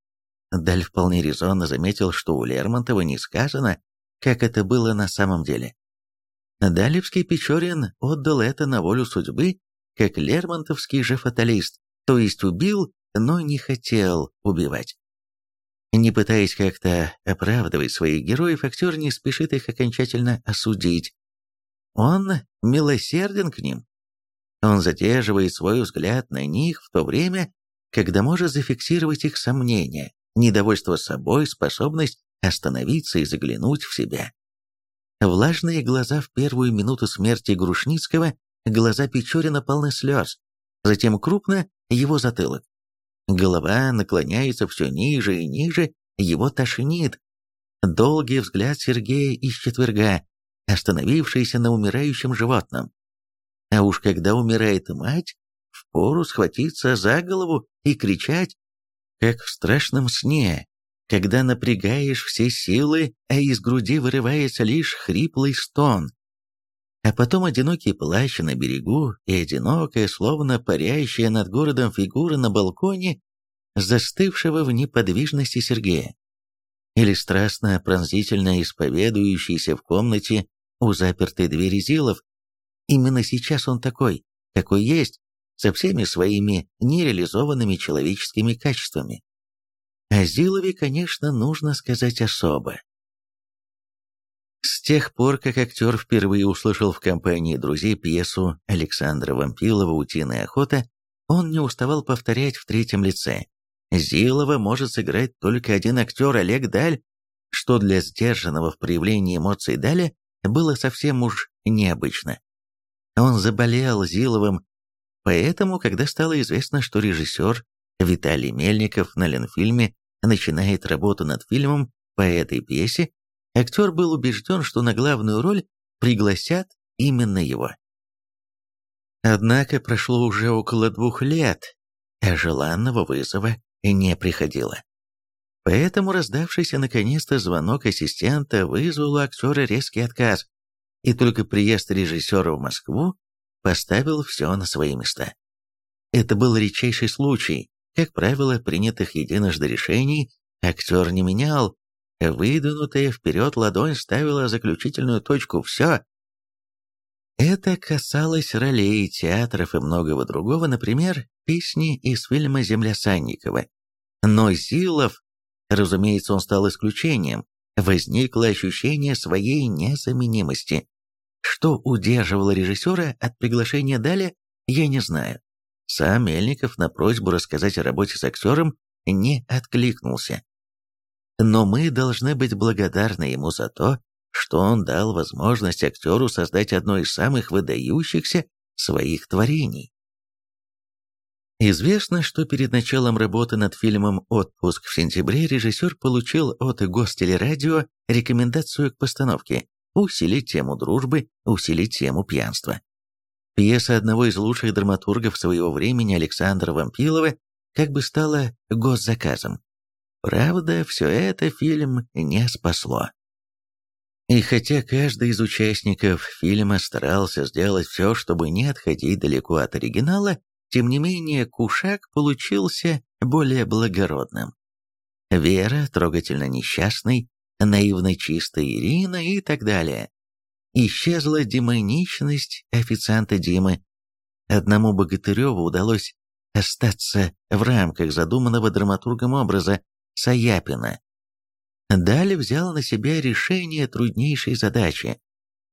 Даль вполне резонно заметил, что у Лермонтова не сказано, как это было на самом деле. Далевский Печорин отдал это на волю судьбы, как лермонтовский же фаталист, то есть убил, но не хотел убивать. Не пытаясь как-то оправдывать своих героев, актер не спешит их окончательно осудить, он милосерден к ним. Он задерживает свой взгляд на них в то время, когда может зафиксировать их сомнения, недовольство собой, способность остановиться и заглянуть в себя. Влажные глаза в первую минуту смерти Грушницкого, глаза Печорина полны слез, затем крупно его затылок. Голова наклоняется все ниже и ниже, его тошнит. Долгий взгляд Сергея из четверга, остановившийся на умирающем животном. А уж когда умирает мать, впору схватиться за голову и кричать, как в страшном сне, когда напрягаешь все силы, а из груди вырывается лишь хриплый стон. А потом одинокий плащ на берегу и одинокая, словно парящая над городом фигура на балконе, застывшего в неподвижности Сергея. Или страстно пронзительно исповедующийся в комнате у запертой двери Зилов. Именно сейчас он такой, какой есть, со всеми своими нереализованными человеческими качествами. О Зилове, конечно, нужно сказать особо. С тех пор, как актер впервые услышал в компании друзей пьесу Александра Вампилова «Утиная охота», он не уставал повторять в третьем лице. Зилова может сыграть только один актер Олег Даль, что для сдержанного в проявлении эмоций Даля было совсем уж необычно. Он заболел Зиловым, поэтому, когда стало известно, что режиссер Виталий Мельников на Ленфильме начинает работу над фильмом по этой пьесе, актер был убежден, что на главную роль пригласят именно его. Однако прошло уже около двух лет, а желанного вызова не приходило. Поэтому раздавшийся наконец-то звонок ассистента вызвал у актера резкий отказ, и только приезд режиссера в Москву поставил все на свои места. Это был редчайший случай, как правило, принятых единожды решений актер не менял, выдвинутая вперед ладонь ставила заключительную точку «все». Это касалось ролей, театров и многого другого, например, песни из фильма «Земля Санникова». Но Зилов, разумеется, он стал исключением, возникло ощущение своей незаменимости. Что удерживало режиссера от приглашения далее, я не знаю. Сам Мельников на просьбу рассказать о работе с актером не откликнулся. Но мы должны быть благодарны ему за то, что он дал возможность актеру создать одно из самых выдающихся своих творений. Известно, что перед началом работы над фильмом «Отпуск» в сентябре режиссер получил от Гостелерадио рекомендацию к постановке «Усилить тему дружбы, усилить тему пьянства». Пьеса одного из лучших драматургов своего времени Александра Вампилова как бы стала госзаказом. Правда, все это фильм не спасло. И хотя каждый из участников фильма старался сделать все, чтобы не отходить далеко от оригинала, тем не менее Кушак получился более благородным. Вера, трогательно несчастный, наивно чистая Ирина и так далее. Исчезла демоничность официанта Димы. Одному Богатыреву удалось остаться в рамках задуманного драматургом образа Саяпина. Далее взял на себя решение труднейшей задачи.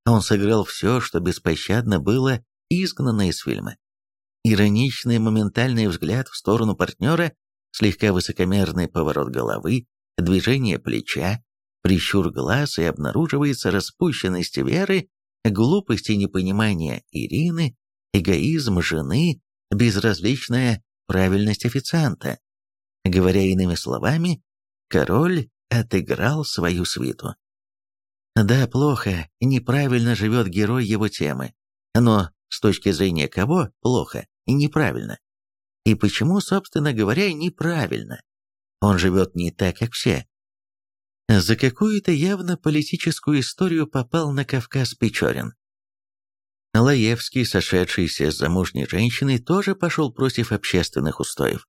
Он сыграл все, что беспощадно было изгнано из фильма. Ироничный моментальный взгляд в сторону партнера, слегка высокомерный поворот головы, движение плеча, прищур глаз и обнаруживается распущенность Веры, глупость и непонимание Ирины, эгоизм жены, безразличная правильность официанта. Говоря иными словами, король отыграл свою свиту. Да, плохо, неправильно живет герой его темы. Но с точки зрения кого плохо неправильно? И почему, собственно говоря, неправильно? Он живет не так, как все, за какую-то явно политическую историю попал на Кавказ Печорин. Лаевский, сошедшийся с замужней женщиной, тоже пошел против общественных устоев.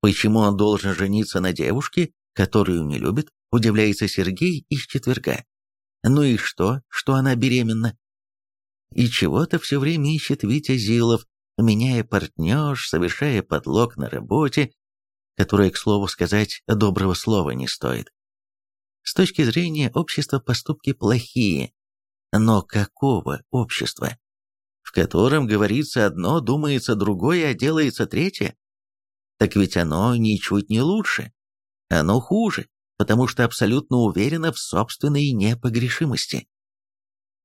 Почему он должен жениться на девушке, которую не любит, удивляется Сергей из четверга. Ну и что, что она беременна? И чего-то все время ищет Витя Зилов, меняя партнерш, совершая подлог на работе, которая, к слову сказать, доброго слова не стоит. С точки зрения общества поступки плохие. Но какого общества? В котором говорится одно, думается другое, а делается третье? Так ведь оно ничуть не лучше. Оно хуже, потому что абсолютно уверено в собственной непогрешимости.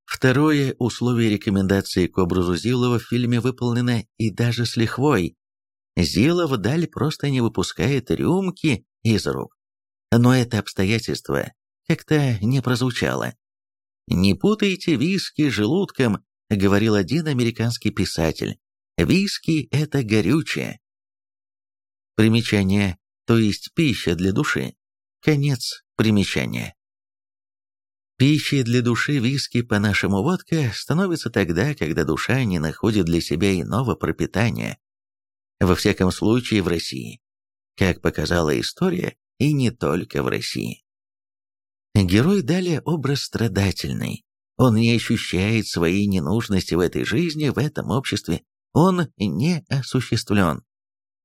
Второе условие рекомендации к образу Зилова в фильме выполнено и даже с лихвой. Зилов даль просто не выпускает рюмки из рук. Но это обстоятельство как-то не прозвучало. «Не путайте виски желудком», — говорил один американский писатель. «Виски — это горючее». Примечание, то есть пища для души. Конец примечания. Пищей для души виски, по-нашему водка, становится тогда, когда душа не находит для себя иного пропитания. Во всяком случае в России. Как показала история, и не только в России. Герой далее образ страдательный. Он не ощущает своей ненужности в этой жизни, в этом обществе. Он не осуществлен.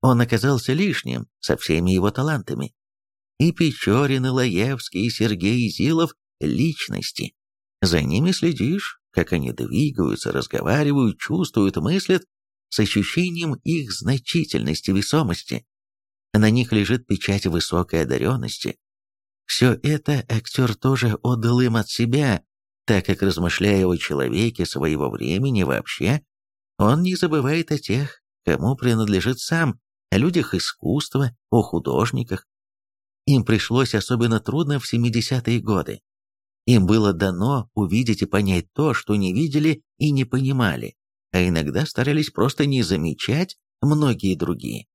Он оказался лишним со всеми его талантами. И Печорин, и Лаевский, и Сергей Зилов – личности. За ними следишь, как они двигаются, разговаривают, чувствуют, мыслят, с ощущением их значительности, весомости. На них лежит печать высокой одаренности. Все это актер тоже отдал им от себя, так как, размышляя о человеке своего времени вообще, он не забывает о тех, кому принадлежит сам, о людях искусства, о художниках. Им пришлось особенно трудно в 70-е годы. Им было дано увидеть и понять то, что не видели и не понимали, а иногда старались просто не замечать многие другие.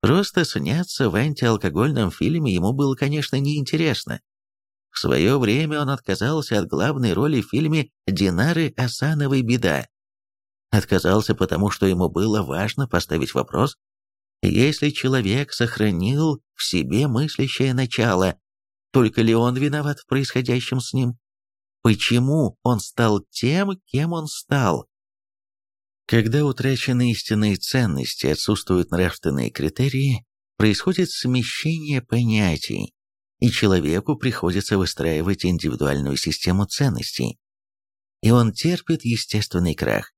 Просто сняться в антиалкогольном фильме ему было, конечно, неинтересно. В свое время он отказался от главной роли в фильме «Динары Асановой беда». Отказался потому, что ему было важно поставить вопрос, если человек сохранил в себе мыслящее начало, только ли он виноват в происходящем с ним? Почему он стал тем, кем он стал? Когда утрачены истинные ценности, отсутствуют нравственные критерии, происходит смещение понятий, и человеку приходится выстраивать индивидуальную систему ценностей. И он терпит естественный крах.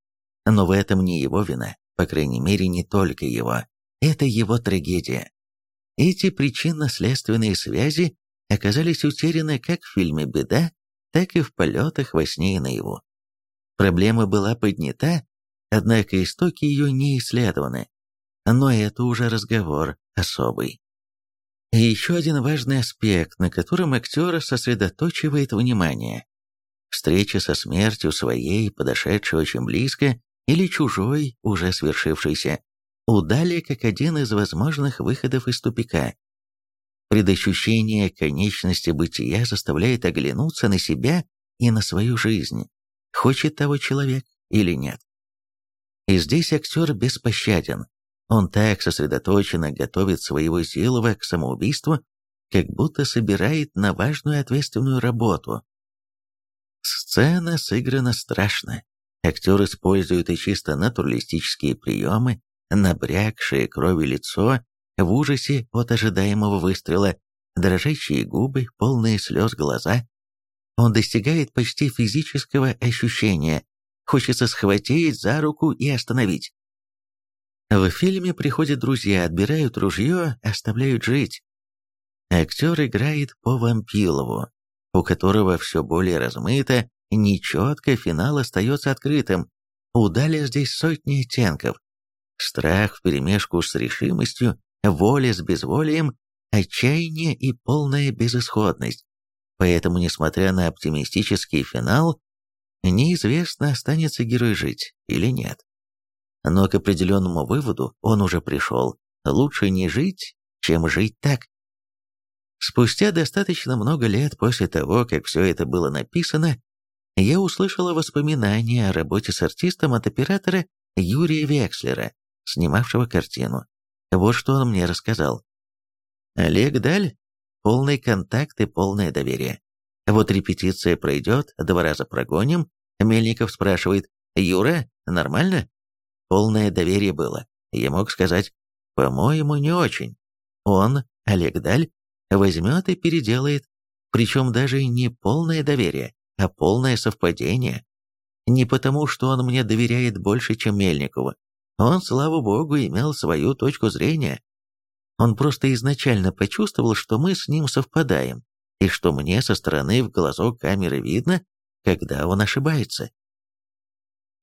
Но в этом не его вина, по крайней мере, не только его. Это его трагедия. Эти причинно-следственные связи оказались утеряны как в фильме «Беда», так и в полетах во сне и наяву. Проблема была поднята, однако истоки ее не исследованы. Но это уже разговор особый. И еще один важный аспект, на котором актер сосредоточивает внимание. Встреча со смертью своей, подошедшей очень близко, или чужой, уже свершившейся, удали как один из возможных выходов из тупика. Предощущение конечности бытия заставляет оглянуться на себя и на свою жизнь, хочет того человек или нет. И здесь актер беспощаден. Он так сосредоточенно готовит своего Зилова к самоубийству, как будто собирает на важную ответственную работу. Сцена сыграна страшно. Актер использует и чисто натуралистические приемы, набрякшее крови лицо, в ужасе от ожидаемого выстрела, дрожащие губы, полные слез глаза. Он достигает почти физического ощущения, хочется схватить за руку и остановить. В фильме приходят друзья, отбирают ружье, оставляют жить. Актер играет по Вампилову, у которого все более размыто, нечетко, финал остается открытым. У Дали здесь сотни оттенков, страх вперемешку с решимостью, воля с безволием, отчаяние и полная безысходность. Поэтому, несмотря на оптимистический финал, неизвестно, останется герой жить или нет. Но к определенному выводу он уже пришел. Лучше не жить, чем жить так. Спустя достаточно много лет после того, как все это было написано, я услышала воспоминания о работе с артистом от оператора Юрия Векслера, снимавшего картину. Вот что он мне рассказал. Олег Даль, полный контакт и полное доверие. Вот репетиция пройдет, два раза прогоним. Мельников спрашивает, «Юра, нормально?» Полное доверие было. Я мог сказать, «По-моему, не очень». Он, Олег Даль, возьмет и переделает. Причем даже не полное доверие, а полное совпадение. Не потому, что он мне доверяет больше, чем Мельникову, он, слава богу, имел свою точку зрения. Он просто изначально почувствовал, что мы с ним совпадаем, и что мне со стороны в глазок камеры видно, когда он ошибается.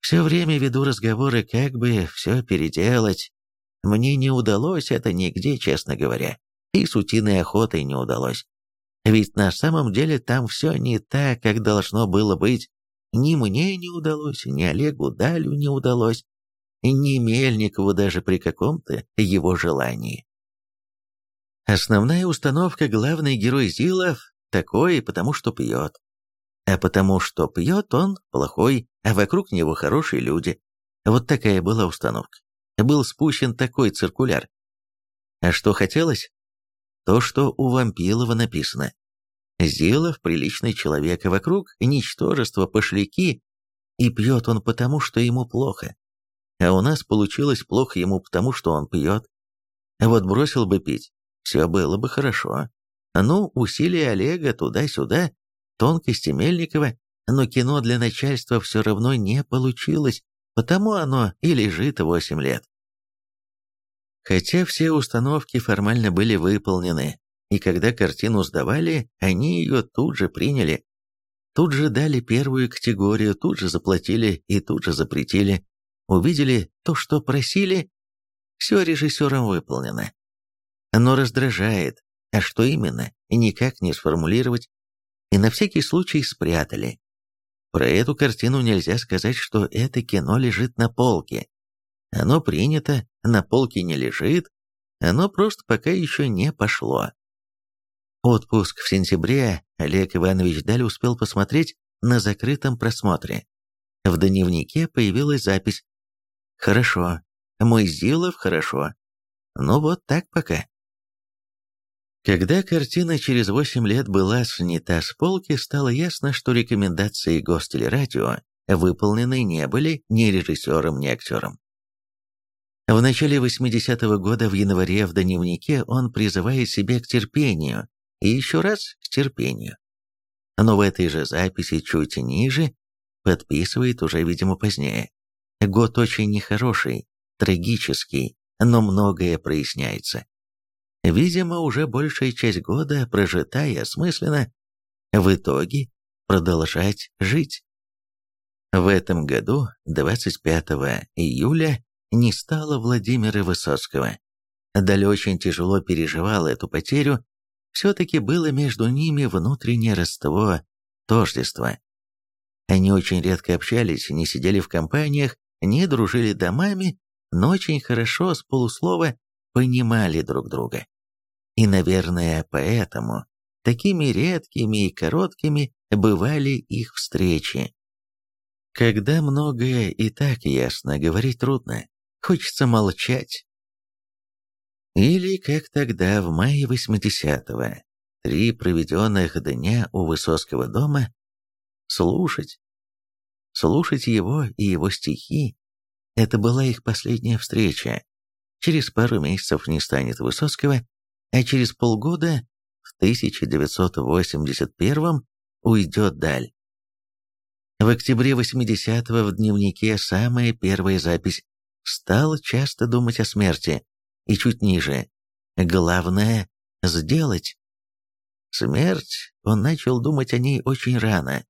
Все время веду разговоры, как бы все переделать. Мне не удалось это нигде, честно говоря, и с утиной охотой не удалось. Ведь на самом деле там все не так, как должно было быть. Ни мне не удалось, ни Олегу Далю не удалось ни Мельникову даже при каком-то его желании. Основная установка главный герой Зилов такой, потому что пьет. А потому что пьет он плохой, а вокруг него хорошие люди. Вот такая была установка. Был спущен такой циркуляр. А что хотелось? То, что у Вампилова написано. Зилов приличный человек, а вокруг ничтожество, пошляки, и пьет он потому, что ему плохо. А у нас получилось плохо ему потому, что он пьет. А вот бросил бы пить, все было бы хорошо. Ну, усилия Олега туда-сюда, тонкости Мельникова, но кино для начальства все равно не получилось, потому оно и лежит восемь лет. Хотя все установки формально были выполнены, и когда картину сдавали, они ее тут же приняли. Тут же дали первую категорию, тут же заплатили и тут же запретили. Увидели то, что просили, все режиссером выполнено. Но раздражает, а что именно, никак не сформулировать, и на всякий случай спрятали. Про эту картину нельзя сказать, что это кино лежит на полке. Оно принято, на полке не лежит, оно просто пока еще не пошло. Отпуск в сентябре Олег Иванович Даль успел посмотреть на закрытом просмотре. В дневнике появилась запись «Хорошо, мой Зилов хорошо. Ну вот так пока». Когда картина через 8 лет была снята с полки, стало ясно, что рекомендации Гостелерадио выполнены не были ни режиссером, ни актером. В начале 80-го года в январе в дневнике он призывает себя к терпению и еще раз к терпению. Но в этой же записи чуть ниже подписывает уже, видимо, позднее. Год очень нехороший, трагический, но многое проясняется. Видимо, уже большая часть года прожита и осмысленно, в итоге продолжать жить. В этом году, 25 июля, не стало Владимира Высоцкого. Даль очень тяжело переживал эту потерю, все-таки было между ними внутреннее родство, тождество. Они очень редко общались, не сидели в компаниях, не дружили домами, но очень хорошо с полуслова понимали друг друга. И, наверное, поэтому такими редкими и короткими бывали их встречи. Когда многое и так ясно, говорить трудно, хочется молчать. Или как тогда, в мае 80-го, три проведенных дня у Высоцкого дома, слушать. Слушать его и его стихи – это была их последняя встреча. Через пару месяцев не станет Высоцкого, а через полгода, в 1981 уйдет Даль. В октябре 80-го в дневнике самая первая запись «Стал часто думать о смерти» и чуть ниже «Главное – сделать». Смерть, он начал думать о ней очень рано.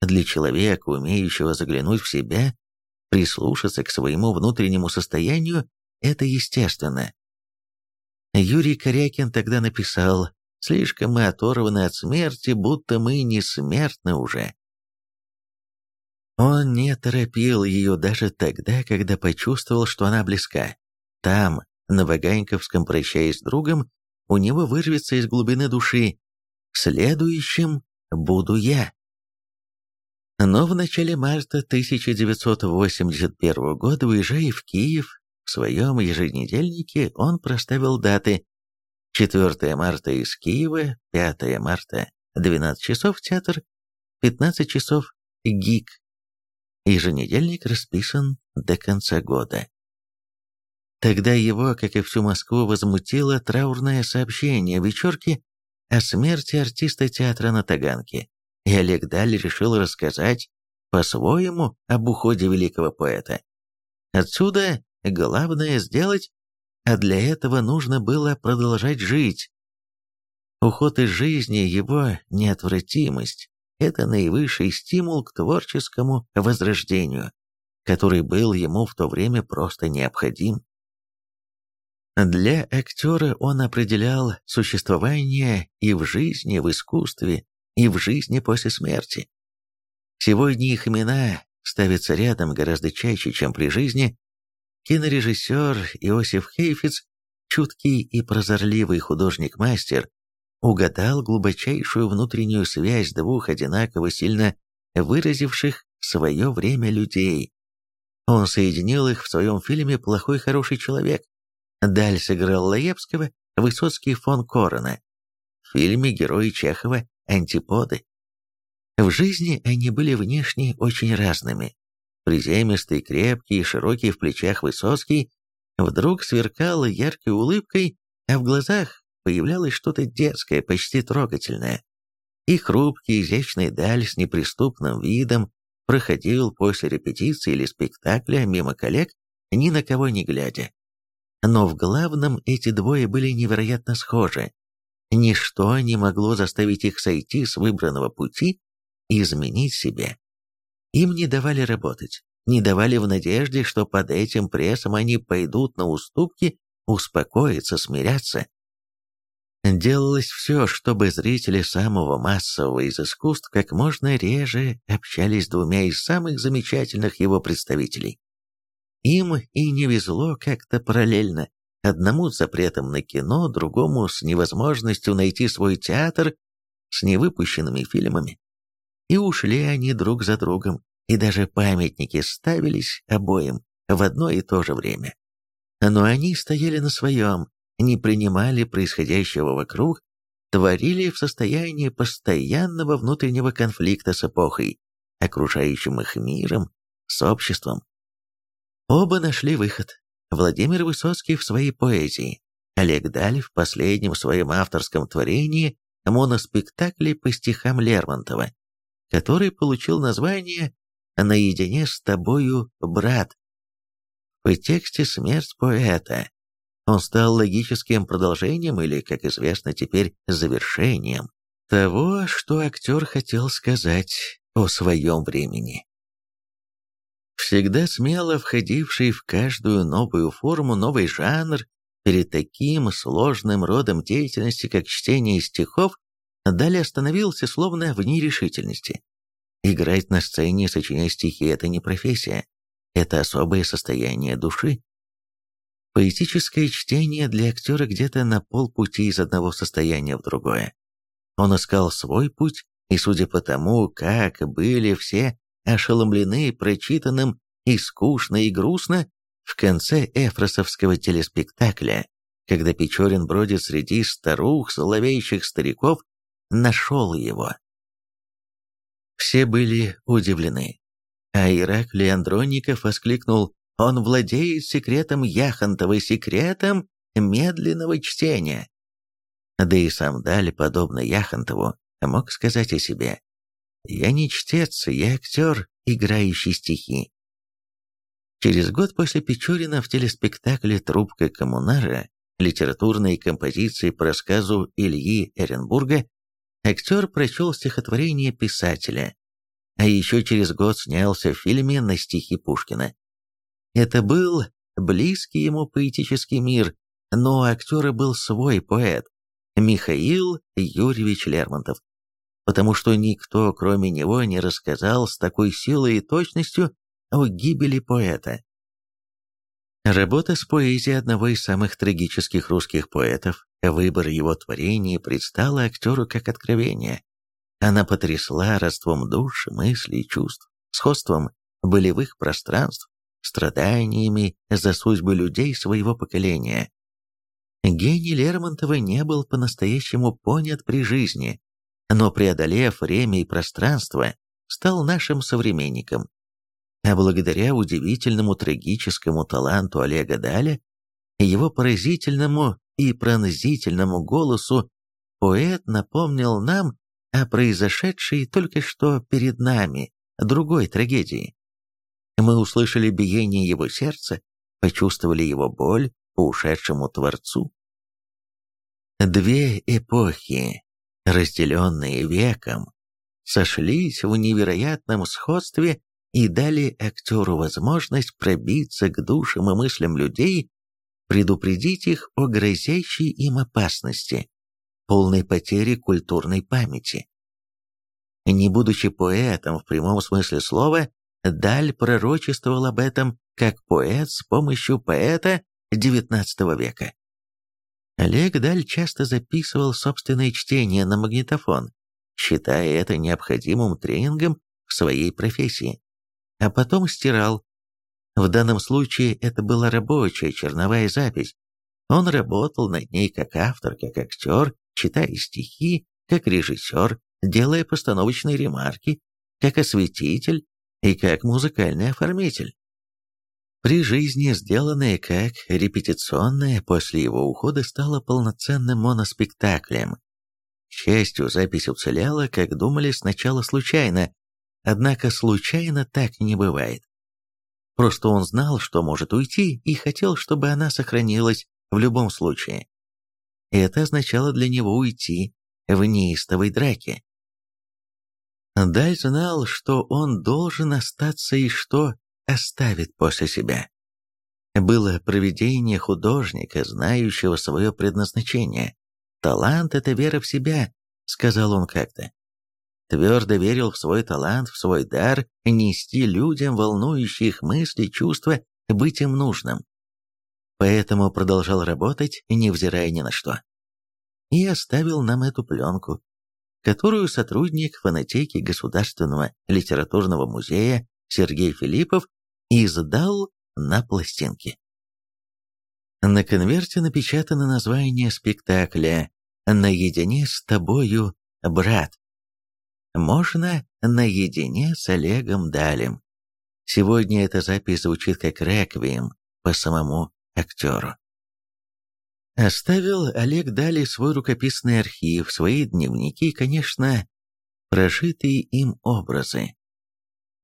Для человека, умеющего заглянуть в себя, прислушаться к своему внутреннему состоянию, это естественно. Юрий Корякин тогда написал «Слишком мы оторваны от смерти, будто мы не смертны уже». Он не торопил ее даже тогда, когда почувствовал, что она близка. Там, на Ваганьковском, прощаясь с другом, у него вырвется из глубины души «Следующим буду я». Но в начале марта 1981 года, уезжая в Киев, в своем еженедельнике он проставил даты 4 марта из Киева, 5 марта 12 часов театр, 15 часов ГИК. Еженедельник расписан до конца года. Тогда его, как и всю Москву, возмутило траурное сообщение вечерки о смерти артиста театра на Таганке, и Олег Даль решил рассказать по-своему об уходе великого поэта. Отсюда Главное сделать, а для этого нужно было продолжать жить. Уход из жизни, его неотвратимость – это наивысший стимул к творческому возрождению, который был ему в то время просто необходим. Для актера он определял существование и в жизни, в искусстве, и в жизни после смерти. Сегодня их имена ставятся рядом гораздо чаще, чем при жизни, кинорежиссер Иосиф Хейфиц чуткий и прозорливый художник-мастер, угадал глубочайшую внутреннюю связь двух одинаково сильно выразивших свое время людей. Он соединил их в своем фильме «Плохой хороший человек». Даль сыграл Лаевского, Высоцкий фон Корона. В фильме герои Чехова «Антиподы». В жизни они были внешне очень разными. Приземистый, крепкий широкий в плечах Высоцкий вдруг сверкал яркой улыбкой, а в глазах появлялось что-то детское, почти трогательное. И хрупкий, изящный Даль с неприступным видом проходил после репетиции или спектакля мимо коллег, ни на кого не глядя. Но в главном эти двое были невероятно схожи. Ничто не могло заставить их сойти с выбранного пути и изменить себя. Им не давали работать, не давали в надежде, что под этим прессом они пойдут на уступки, успокоиться, смиряться. Делалось все, чтобы зрители самого массового из искусств как можно реже общались с двумя из самых замечательных его представителей. Им и не везло как-то параллельно. Одному с запретом на кино, другому с невозможностью найти свой театр с невыпущенными фильмами. И ушли они друг за другом, и даже памятники ставились обоим в одно и то же время. Но они стояли на своем, не принимали происходящего вокруг, творили в состоянии постоянного внутреннего конфликта с эпохой, окружающим их миром, с обществом. Оба нашли выход. Владимир Высоцкий в своей поэзии, Олег Даль в последнем своем авторском творении моноспектакле по стихам Лермонтова, который получил название «Наедине с тобою, брат». В тексте «Смерть поэта» Он стал логическим продолжением или, как известно теперь, завершением того, что актер хотел сказать о своем времени. Всегда смело входивший в каждую новую форму, новый жанр, перед таким сложным родом деятельности, как чтение стихов, далее остановился словно в нерешительности. Играть на сцене, сочиняя стихи – это не профессия, это особое состояние души. Поэтическое чтение для актера где-то на полпути из одного состояния в другое. Он искал свой путь, и судя по тому, как были все ошеломлены прочитанным и скучно, и грустно, в конце эфросовского телеспектакля, когда Печорин бродит среди старух, соловейщих стариков, нашел его. Все были удивлены, а Ираклий Андронников воскликнул он владеет секретом Яхонтова, секретом медленного чтения. Да и сам Даль, подобно Яхонтову, мог сказать о себе. «Я не чтец, я актер, играющий стихи». Через год после Печорина в телеспектакле «Трубка коммунара» литературной композиции по рассказу Ильи Эренбурга актер прочел стихотворение писателя, а еще через год снялся в фильме на стихи Пушкина. Это был близкий ему поэтический мир, но у актера был свой поэт, Михаил Юрьевич Лермонтов, потому что никто, кроме него, не рассказал с такой силой и точностью о гибели поэта. Работа с поэзией одного из самых трагических русских поэтов, выбор его творений предстала актеру как откровение. Она потрясла родством душ, мыслей чувств, сходством болевых пространств, страданиями за судьбы людей своего поколения. Гений Лермонтова не был по-настоящему понят при жизни, но преодолев время и пространство, стал нашим современником. А благодаря удивительному трагическому таланту Олега Даля, его поразительному и пронзительному голосу, поэт напомнил нам о произошедшей только что перед нами другой трагедии. Мы услышали биение его сердца, почувствовали его боль по ушедшему Творцу. Две эпохи, разделенные веком, сошлись в невероятном сходстве и дали актеру возможность пробиться к душам и мыслям людей, предупредить их о грозящей им опасности, полной потери культурной памяти. Не будучи поэтом в прямом смысле слова, Даль пророчествовал об этом как поэт с помощью поэта XIX века. Олег Даль часто записывал собственные чтения на магнитофон, считая это необходимым тренингом в своей профессии, а потом стирал. В данном случае это была рабочая черновая запись. Он работал над ней как автор, как актер, читая стихи, как режиссер, делая постановочные ремарки, как осветитель и как музыкальный оформитель. При жизни, сделанное как репетиционное, после его ухода стало полноценным моноспектаклем. К счастью, запись уцелела, как думали сначала случайно, однако случайно так не бывает. Просто он знал, что может уйти, и хотел, чтобы она сохранилась в любом случае. Это означало для него уйти в неистовой драке. Даль знал, что он должен остаться и что оставит после себя. Было провидение художника, знающего свое предназначение. «Талант — это вера в себя», — сказал он как-то. Твердо верил в свой талант, в свой дар, нести людям волнующие их мысли, чувства, быть им нужным. Поэтому продолжал работать, невзирая ни на что. И оставил нам эту пленку, которую сотрудник фонотеки Государственного литературного музея Сергей Филиппов издал на пластинке. На конверте напечатано название спектакля «Наедине с тобою, брат». Можно наедине с Олегом Далем. Сегодня эта запись звучит как реквием по самому актеру. Оставил Олег Дали свой рукописный архив, свои дневники и, конечно, прожитые им образы.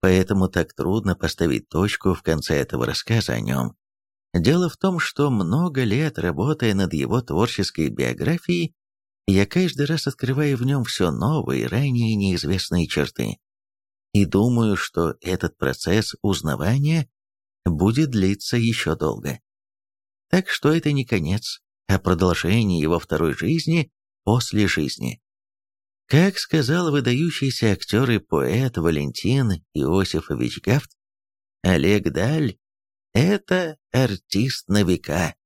Поэтому так трудно поставить точку в конце этого рассказа о нем. Дело в том, что много лет работая над его творческой биографией, я каждый раз открываю в нем все новые, ранее неизвестные черты. И думаю, что этот процесс узнавания будет длиться еще долго. Так что это не конец, а продолжение его второй жизни после жизни. Как сказал выдающийся актер и поэт Валентин Иосифович Гафт, Олег Даль – это артист на века.